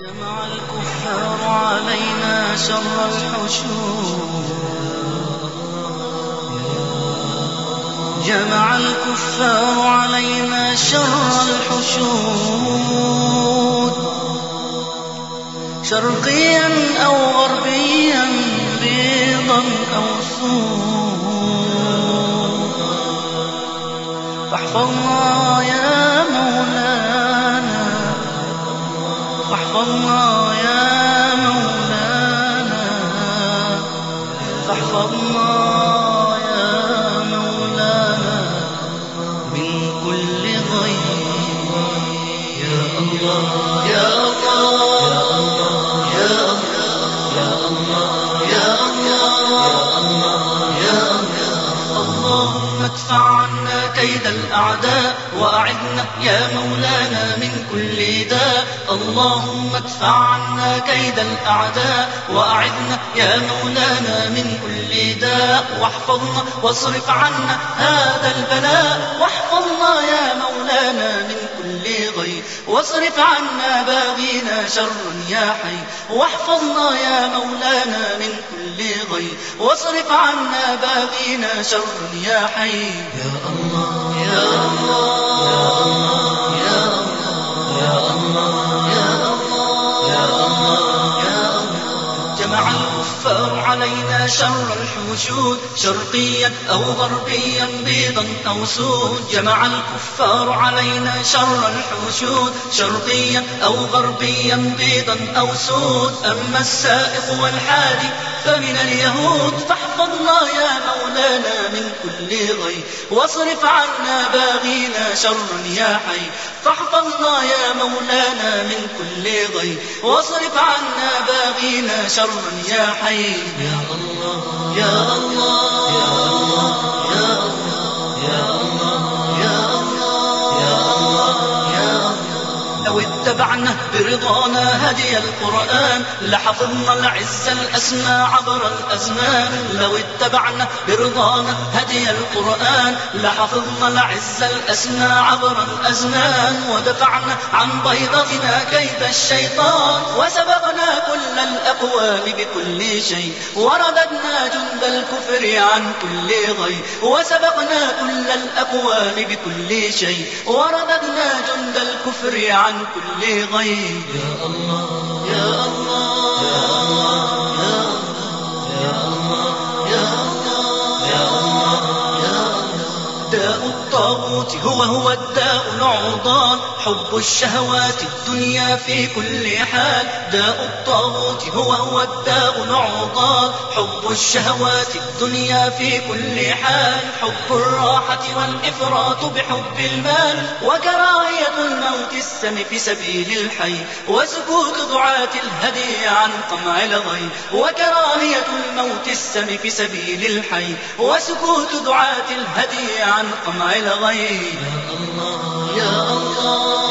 جمع الكفار علينا شر الحشود جمع الكفار علينا شر الحشود شرقيا أو غربيا، بيضا أو سود فاحفظنا يا مولانا فاحفظنا يا مولانا يا مولانا من كل يا الله يا الله يا الله يا الله يا اللهم ادفع كيد الأعداء وأعذنا يا مولانا من كل داء اللهم ادفع عنا كيد الأعداء وأعذنا يا مولانا من كل داء واحفظنا واصرف عنا هذا البلاء واحفظنا يا مولانا من كل غير واصرف عنا باغينا شر يا حي. واحفظنا يا مولانا من كل غي. واصرف عنا باغينا شر يا حي. يا الله. يا الله. الله جمع علينا شر الحشود شرقيا أو غربيا، بيضا أو سود. جمع الكفار علينا شر الحشود شرقيا أو غربيا، بيضا أو سود. أما السائق والحادي فمن اليهود، فاحفظنا يا مولاي واصرف عنا باغينا شرا يا حي فاحفظنا يا مولانا من كل ضي واصرف عنا باغينا شرا يا حي يا الله يا الله يا الله يا الله الله لو اتبعنا برضانا هدي القرآن، لحفظنا العز الأسمى عبر الأزمان. لو اتبعنا برضانا هدي القرآن، لحفظنا العز الأسمى عبر الأزمان. ودفعنا عن بيضتنا كيد الشيطان. وسبقنا كل الأقوام بكل شيء. ورددنا جند الكفر عن كل غي. وسبقنا كل الأقوام بكل شيء. ورددنا جند الكفر عن كل غي يا الله يا الله يا الله يا الله يا الله يا الله يا الله داء الطاغوت هو هو الداء العضال حب الشهوات الدنيا في كل حال. داء الطاغوت هو هو الداء العضال حب الشهوات الدنيا في كل حال. حب الراحة والإفراط بحب المال. وكراهية الموت السم في سبيل الحي. وسكوت دعاة الهدي عن قمع الغي. وكراهية الموت السم في سبيل الحي. وسكوت دعاة الهدي عن قمع الغي. يا الله يا الله.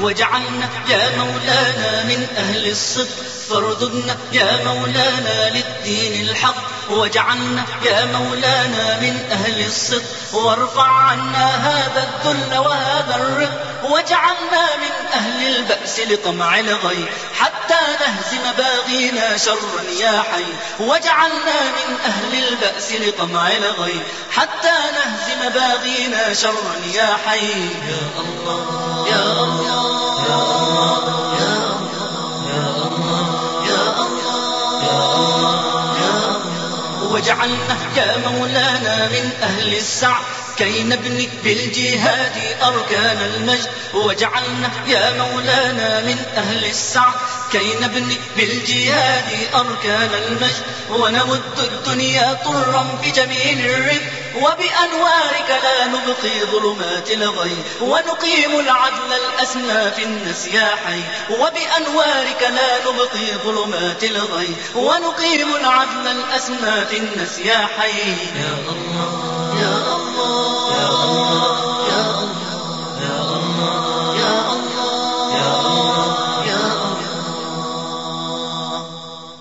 واجعلنا يا مولانا من أهل الصدق. فارددنا يا مولانا للدين الحق. واجعلنا يا مولانا من أهل الصدق. وارفع عنا هذا الذل وهذا الرق. واجعلنا من أهل البأس لطمع الغي. حتى نهزم باغينا شرا يا حي. واجعلنا من أهل البأس لطمع الغي. حتى نهزم باغينا شرا يا حي. يا الله يا الله. واجعلنا يا مولانا من أهل السعد. كي نبني بالجهاد أركان المجد واجعلنا يا مولانا من أهل السعد. كي نبني بالجهاد أركان المجد ونمد الدنيا طرا بجميل الرفق وبأنوارك لا نبقي ظلمات الغي ونقيم العدل الأسنى في النسياحي وبأنوارك لا نبقي ظلمات الغي ونقيم العدل الأسنى في النسياحي يا الله يا الله.